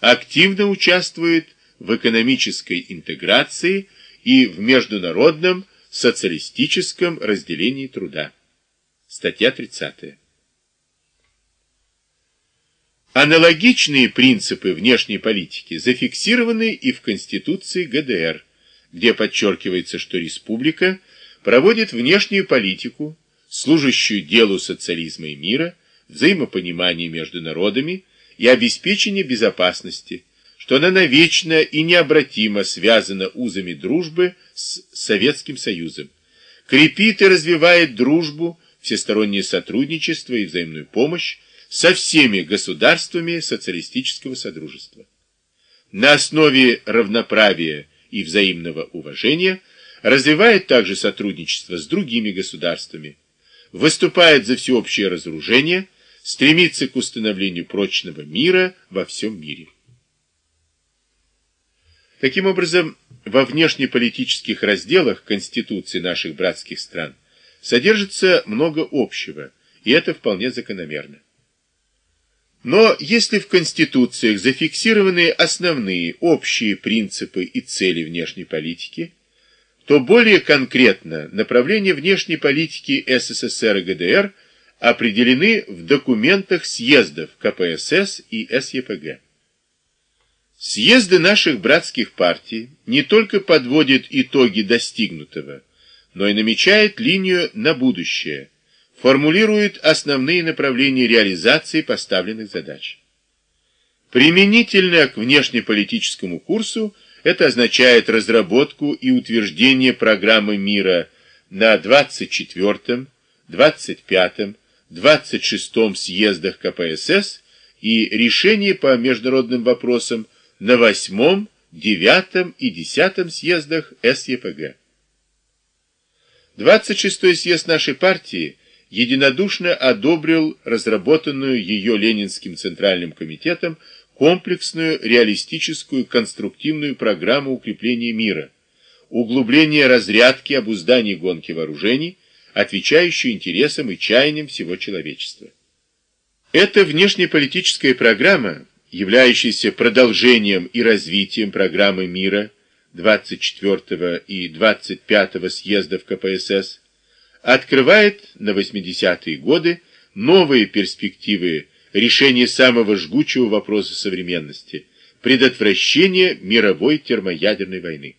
активно участвует в экономической интеграции и в международном социалистическом разделении труда. Статья 30. Аналогичные принципы внешней политики зафиксированы и в Конституции ГДР, где подчеркивается, что республика проводит внешнюю политику, служащую делу социализма и мира, взаимопонимания между народами и обеспечения безопасности, что она навечно и необратимо связана узами дружбы с Советским Союзом, крепит и развивает дружбу, всестороннее сотрудничество и взаимную помощь со всеми государствами социалистического содружества. На основе равноправия и взаимного уважения развивает также сотрудничество с другими государствами, выступает за всеобщее разоружение, стремится к установлению прочного мира во всем мире. Таким образом, во внешнеполитических разделах Конституции наших братских стран содержится много общего, и это вполне закономерно. Но если в конституциях зафиксированы основные общие принципы и цели внешней политики, то более конкретно направления внешней политики СССР и ГДР определены в документах съездов КПСС и СЕПГ. Съезды наших братских партий не только подводят итоги достигнутого, но и намечают линию на будущее – формулирует основные направления реализации поставленных задач. Применительно к внешнеполитическому курсу это означает разработку и утверждение программы мира на 24-м, 25-м, 26-м съездах КПСС и решение по международным вопросам на 8-м, 9-м и 10-м съездах СЕПГ. 26-й съезд нашей партии – единодушно одобрил разработанную ее Ленинским Центральным комитетом комплексную реалистическую конструктивную программу укрепления мира, углубления разрядки обуздания гонки вооружений, отвечающую интересам и чаяниям всего человечества. Эта внешнеполитическая программа, являющаяся продолжением и развитием программы мира 24 и 25 съездов КПСС, открывает на 80-е годы новые перспективы решения самого жгучего вопроса современности – предотвращения мировой термоядерной войны.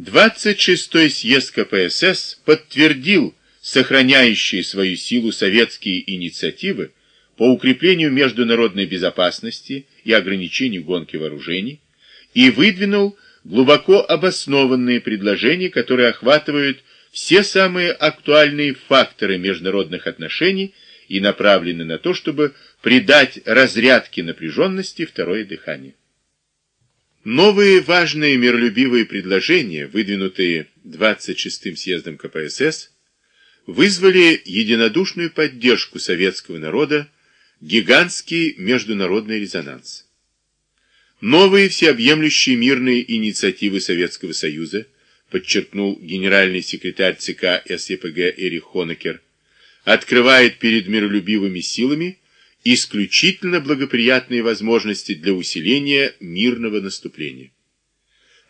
26-й съезд КПСС подтвердил сохраняющие свою силу советские инициативы по укреплению международной безопасности и ограничению гонки вооружений и выдвинул глубоко обоснованные предложения, которые охватывают все самые актуальные факторы международных отношений и направлены на то, чтобы придать разрядке напряженности второе дыхание. Новые важные миролюбивые предложения, выдвинутые 26-м съездом КПСС, вызвали единодушную поддержку советского народа, гигантский международный резонанс. Новые всеобъемлющие мирные инициативы Советского Союза – подчеркнул генеральный секретарь ЦК СЕПГ Эрих Хонекер, открывает перед миролюбивыми силами исключительно благоприятные возможности для усиления мирного наступления.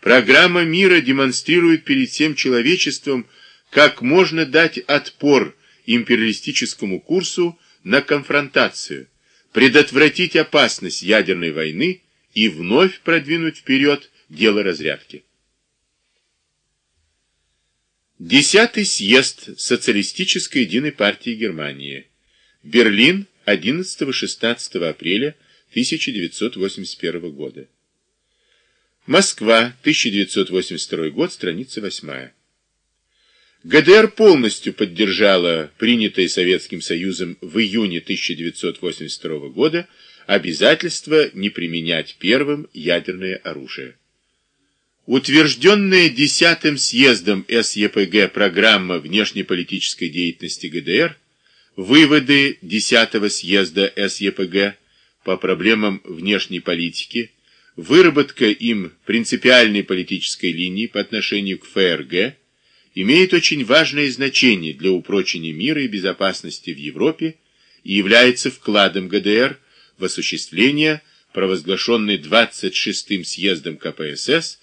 Программа мира демонстрирует перед всем человечеством, как можно дать отпор империалистическому курсу на конфронтацию, предотвратить опасность ядерной войны и вновь продвинуть вперед дело разрядки. Десятый съезд Социалистической единой партии Германии. Берлин, 11-16 апреля 1981 года. Москва, 1982 год, страница 8. ГДР полностью поддержала принятое Советским Союзом в июне 1982 года обязательство не применять первым ядерное оружие. Утвержденная десятым съездом СЕПГ программа внешнеполитической деятельности ГДР, выводы десятого съезда СЕПГ по проблемам внешней политики, выработка им принципиальной политической линии по отношению к ФРГ имеет очень важное значение для упрочения мира и безопасности в Европе и является вкладом ГДР в осуществление провозглашенный 26-м съездом КПСС